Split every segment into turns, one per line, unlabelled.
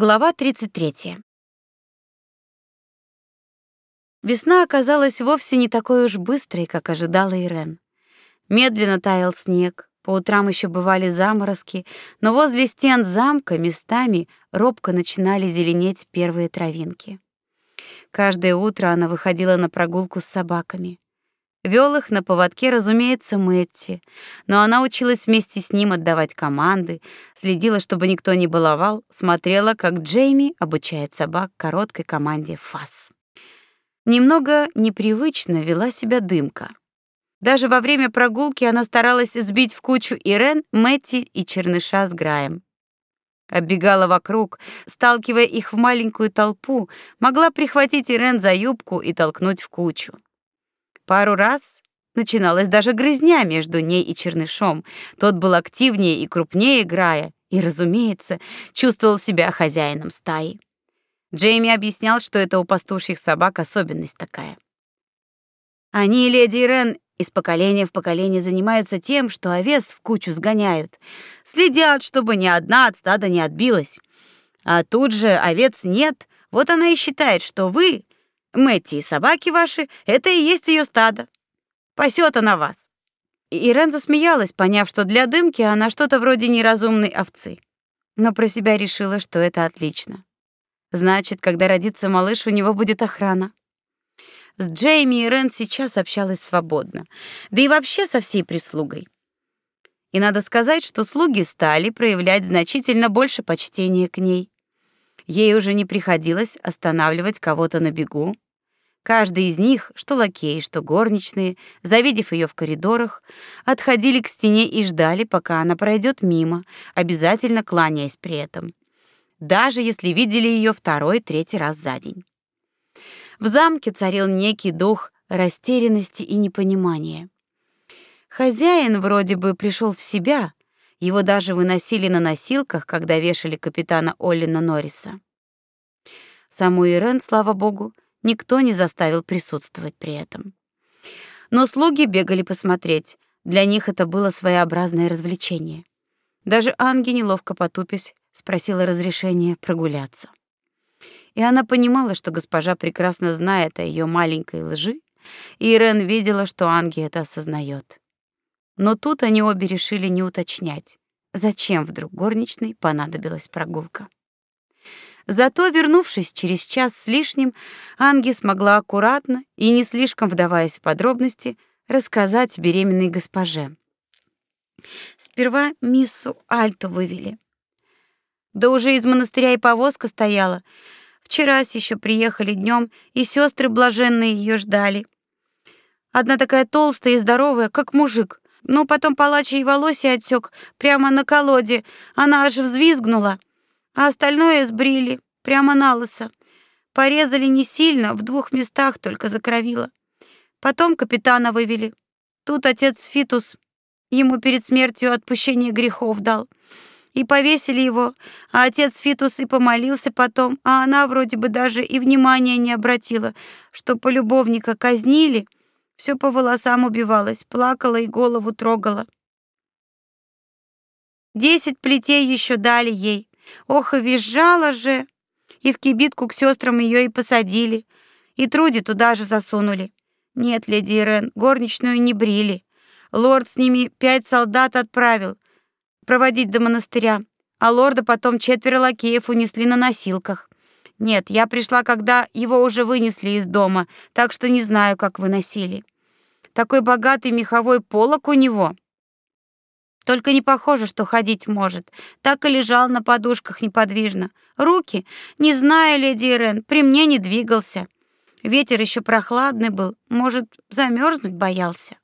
Глава 33. Весна оказалась вовсе не такой уж быстрой, как ожидала Ирен. Медленно таял снег, по утрам еще бывали заморозки, но возле стен замка местами робко начинали зеленеть первые травинки. Каждое утро она выходила на прогулку с собаками. Вел их на поводке, разумеется, Мэтти, но она училась вместе с ним отдавать команды, следила, чтобы никто не баловал, смотрела, как Джейми обучает собак короткой команде «фас». Немного непривычно вела себя дымка. Даже во время прогулки она старалась сбить в кучу Ирен, Мэтти и Черныша с Граем. Оббегала вокруг, сталкивая их в маленькую толпу, могла прихватить Ирен за юбку и толкнуть в кучу. Пару раз начиналась даже грызня между ней и Чернышом. Тот был активнее и крупнее Грая, и, разумеется, чувствовал себя хозяином стаи. Джейми объяснял, что это у пастушьих собак особенность такая. Они, леди Ирен, из поколения в поколение занимаются тем, что овес в кучу сгоняют, следят, чтобы ни одна от стада не отбилась. А тут же овец нет, вот она и считает, что вы Мэтти и собаки ваши — это и есть ее стадо. Пасет она вас». И Ирен засмеялась, поняв, что для дымки она что-то вроде неразумной овцы. Но про себя решила, что это отлично. Значит, когда родится малыш, у него будет охрана. С Джейми Ирен сейчас общалась свободно, да и вообще со всей прислугой. И надо сказать, что слуги стали проявлять значительно больше почтения к ней. Ей уже не приходилось останавливать кого-то на бегу. Каждый из них, что лакеи, что горничные, завидев ее в коридорах, отходили к стене и ждали, пока она пройдет мимо, обязательно кланяясь при этом, даже если видели ее второй, третий раз за день. В замке царил некий дух растерянности и непонимания. Хозяин вроде бы пришел в себя, его даже выносили на носилках, когда вешали капитана Оллина Норриса. Саму Ирен, слава богу, никто не заставил присутствовать при этом. Но слуги бегали посмотреть. Для них это было своеобразное развлечение. Даже Анги, неловко потупясь, спросила разрешения прогуляться. И она понимала, что госпожа прекрасно знает о ее маленькой лжи, и Ирен видела, что Анги это осознает. Но тут они обе решили не уточнять, зачем вдруг горничной понадобилась прогулка. Зато, вернувшись через час с лишним, Анги смогла аккуратно и не слишком вдаваясь в подробности рассказать беременной госпоже. Сперва миссу Альту вывели. Да уже из монастыря и повозка стояла. Вчера еще приехали днем, и сестры блаженные ее ждали. Одна такая толстая и здоровая, как мужик, ну, потом палач ей волосы отсек прямо на колоде. Она аж взвизгнула. А остальное сбрили прямо на лысо. Порезали не сильно, в двух местах только закровило. Потом капитана вывели. Тут отец Фитус ему перед смертью отпущение грехов дал. И повесили его, а отец Фитус и помолился потом, а она вроде бы даже и внимания не обратила, что полюбовника казнили — все по волосам убивалась, плакала и голову трогала. Десять плетей еще дали ей. Ох, и визжала же. И в кибитку к сестрам ее и посадили, и Труди туда же засунули. Нет, леди Ирен, горничную не брили. Лорд с ними пять солдат отправил проводить до монастыря, а лорда потом четверо лакеев унесли на носилках. Нет, я пришла, когда его уже вынесли из дома, так что не знаю, как выносили. Такой богатый меховой полог у него. Только не похоже, что ходить может. Так и лежал на подушках неподвижно. Руки, не знаю, леди Ирен, при мне не двигался. Ветер еще прохладный был, может, замерзнуть боялся.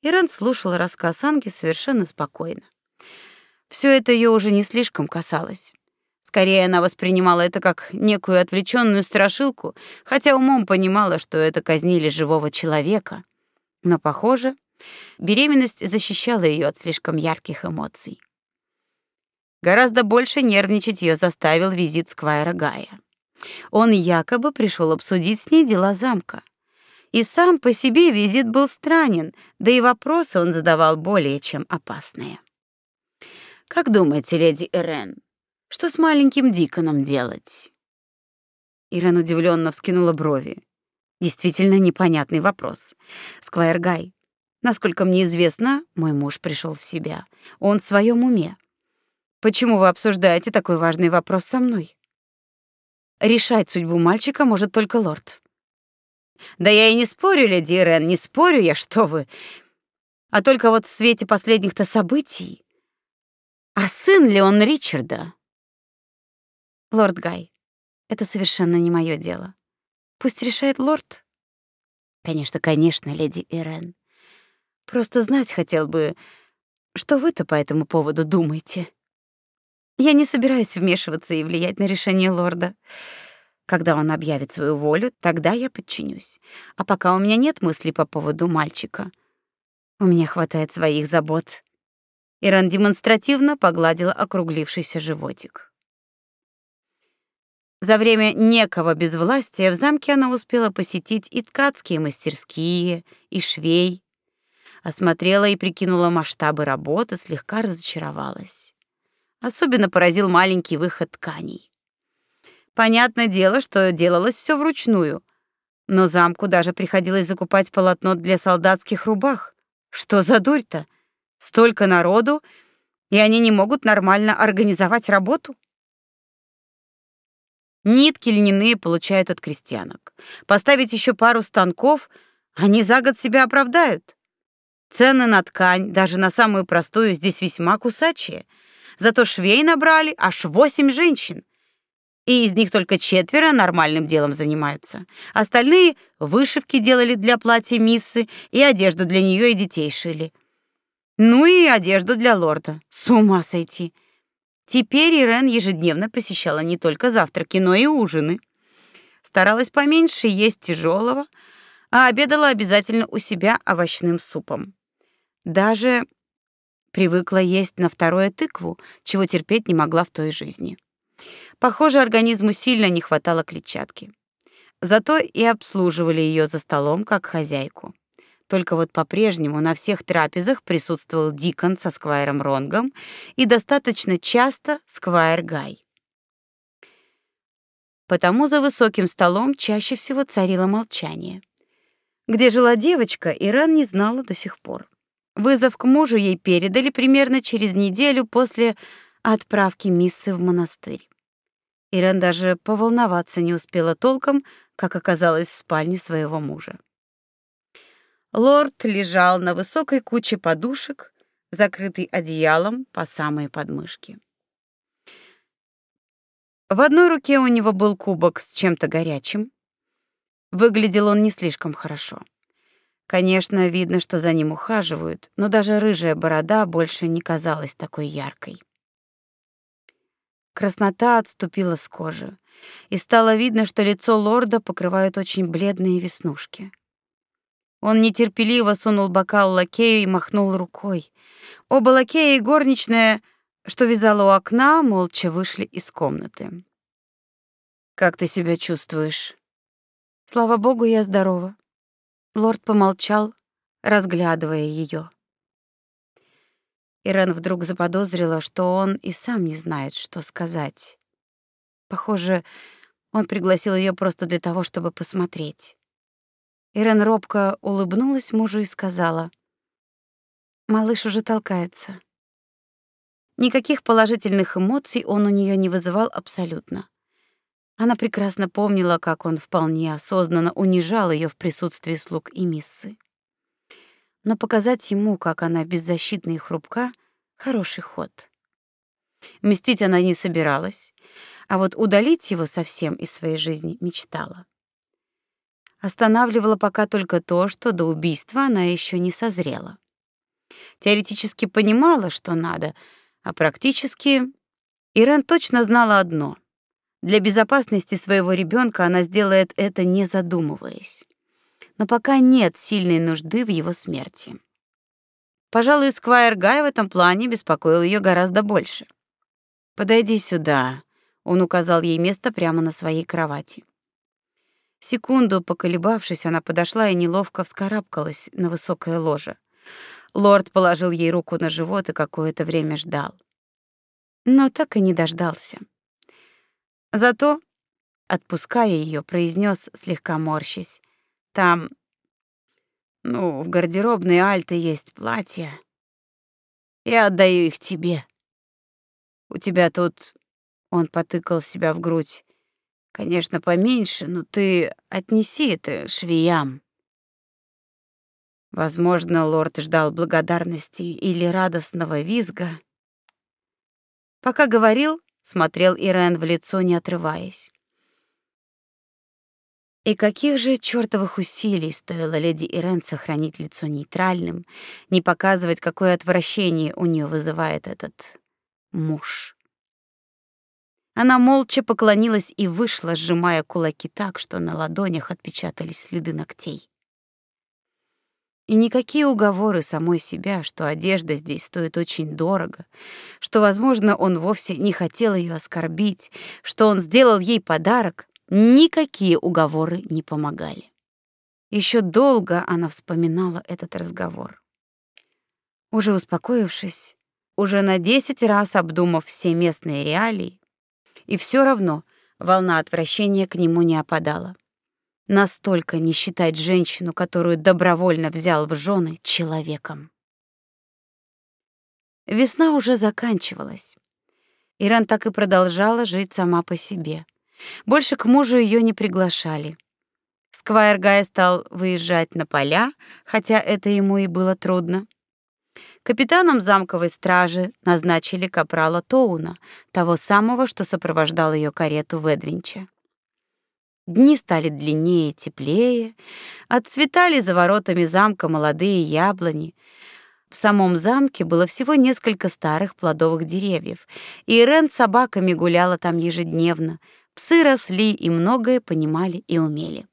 Ирен слушала рассказ Анги совершенно спокойно. Все это ее уже не слишком касалось. Скорее она воспринимала это как некую отвлеченную страшилку, хотя умом понимала, что это казнили живого человека. Но, похоже, беременность защищала ее от слишком ярких эмоций. Гораздо больше нервничать ее заставил визит Сквайра Гая. Он якобы пришел обсудить с ней дела замка. И сам по себе визит был странен, да и вопросы он задавал более чем опасные. «Как думаете, леди Эрен, Что с маленьким Диконом делать? Ирен удивленно вскинула брови. Действительно непонятный вопрос. Сквайр Гай, насколько мне известно, мой муж пришел в себя. Он в своем уме. Почему вы обсуждаете такой важный вопрос со мной? Решать судьбу мальчика может только лорд. Да я и не спорю, леди Ирен, не спорю я, что вы. А только вот в свете последних-то событий. А сын ли он Ричарда? Лорд Гай, это совершенно не мое дело. Пусть решает лорд. Конечно, конечно, леди Ирен. Просто знать хотел бы, что вы-то по этому поводу думаете. Я не собираюсь вмешиваться и влиять на решение лорда. Когда он объявит свою волю, тогда я подчинюсь. А пока у меня нет мыслей по поводу мальчика. У меня хватает своих забот. Иран демонстративно погладила округлившийся животик. За время некого безвластия в замке она успела посетить и ткацкие мастерские, и швей. Осмотрела и прикинула масштабы работы, слегка разочаровалась. Особенно поразил маленький выход тканей. Понятное дело, что делалось все вручную, но замку даже приходилось закупать полотно для солдатских рубах. Что за дурь-то? Столько народу, и они не могут нормально организовать работу? Нитки льняные получают от крестьянок. Поставить еще пару станков, они за год себя оправдают. Цены на ткань, даже на самую простую, здесь весьма кусачие. Зато швей набрали аж восемь женщин — и из них только четверо нормальным делом занимаются. Остальные вышивки делали для платья миссы и одежду для нее и детей шили. Ну и одежду для лорда. С ума сойти. Теперь Ирен ежедневно посещала не только завтраки, но и ужины. Старалась поменьше есть тяжелого, а обедала обязательно у себя овощным супом. Даже привыкла есть на второе тыкву, чего терпеть не могла в той жизни. Похоже, организму сильно не хватало клетчатки. Зато и обслуживали ее за столом как хозяйку. Только вот по-прежнему на всех трапезах присутствовал Дикон со сквайром Ронгом и достаточно часто сквайр Гай. Потому за высоким столом чаще всего царило молчание. Где жила девочка, Иран не знала до сих пор. Вызов к мужу ей передали примерно через неделю после отправки миссы в монастырь. Ирен даже поволноваться не успела толком, как оказалась в спальне своего мужа. Лорд лежал на высокой куче подушек, закрытый одеялом по самые подмышки. В одной руке у него был кубок с чем-то горячим. Выглядел он не слишком хорошо. Конечно, видно, что за ним ухаживают, но даже рыжая борода больше не казалась такой яркой. Краснота отступила с кожи, и стало видно, что лицо лорда покрывают очень бледные веснушки. Он нетерпеливо сунул бокал лакею и махнул рукой. Оба лакея и горничная, что вязала у окна, молча вышли из комнаты. Как ты себя чувствуешь? Слава богу, я здорова. Лорд помолчал, разглядывая ее. Ирен вдруг заподозрила, что он и сам не знает, что сказать. Похоже, он пригласил ее просто для того, чтобы посмотреть. Ирен робко улыбнулась мужу и сказала: "Малыш уже толкается". Никаких положительных эмоций он у нее не вызывал абсолютно. Она прекрасно помнила, как он вполне осознанно унижал ее в присутствии слуг и миссы но показать ему, как она беззащитна и хрупка, хороший ход. Мстить она не собиралась, а вот удалить его совсем из своей жизни мечтала. Останавливало пока только то, что до убийства она еще не созрела. Теоретически понимала, что надо, а практически Иран точно знала одно: для безопасности своего ребенка она сделает это не задумываясь но пока нет сильной нужды в его смерти. Пожалуй, Сквайр Гай в этом плане беспокоил ее гораздо больше. «Подойди сюда», — он указал ей место прямо на своей кровати. Секунду поколебавшись, она подошла и неловко вскарабкалась на высокое ложе. Лорд положил ей руку на живот и какое-то время ждал. но так и не дождался. Зато, отпуская ее, произнес слегка морщись: "Там, ну, в гардеробной Альты есть платья. Я отдаю их тебе. У тебя тут он потыкал себя в грудь. Конечно, поменьше, но ты отнеси это швеям. Возможно, лорд ждал благодарности или радостного визга. Пока говорил, смотрел Ирен в лицо, не отрываясь. И каких же чёртовых усилий стоило леди Ирен сохранить лицо нейтральным, не показывать, какое отвращение у неё вызывает этот муж. Она молча поклонилась и вышла, сжимая кулаки так, что на ладонях отпечатались следы ногтей. И никакие уговоры самой себя, что одежда здесь стоит очень дорого, что, возможно, он вовсе не хотел ее оскорбить, что он сделал ей подарок, никакие уговоры не помогали. Еще долго она вспоминала этот разговор. Уже успокоившись, уже на десять раз обдумав все местные реалии, и все равно волна отвращения к нему не опадала. Настолько не считать женщину, которую добровольно взял в жены, человеком. Весна уже заканчивалась. Иран так и продолжала жить сама по себе. Больше к мужу ее не приглашали. Сквайр Гай стал выезжать на поля, хотя это ему и было трудно. Капитаном замковой стражи назначили капрала Тоуна, того самого, что сопровождал ее карету в Эдвинче. Дни стали длиннее теплее, отцветали за воротами замка молодые яблони. В самом замке было всего несколько старых плодовых деревьев, и Ирен с собаками гуляла там ежедневно. Псы росли и многое понимали и умели.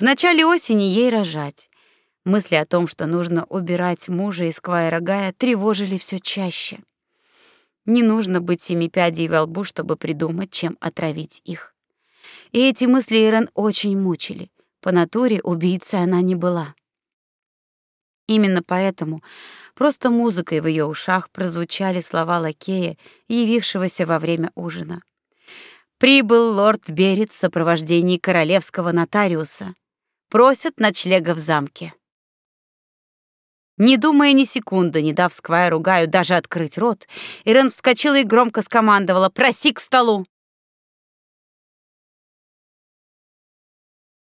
В начале осени ей рожать. Мысли о том, что нужно убирать мужа из Квайра тревожили все чаще. Не нужно быть семи пядей во лбу, чтобы придумать, чем отравить их. И эти мысли Ирен очень мучили. По натуре убийцей она не была. Именно поэтому просто музыкой в ее ушах прозвучали слова лакея, явившегося во время ужина. Прибыл лорд Берет в сопровождении королевского нотариуса. Просят ночлега в замке. Не думая ни секунды, не дав Сквайру Гаю даже открыть рот, Ирен вскочила и громко скомандовала «Проси к столу!».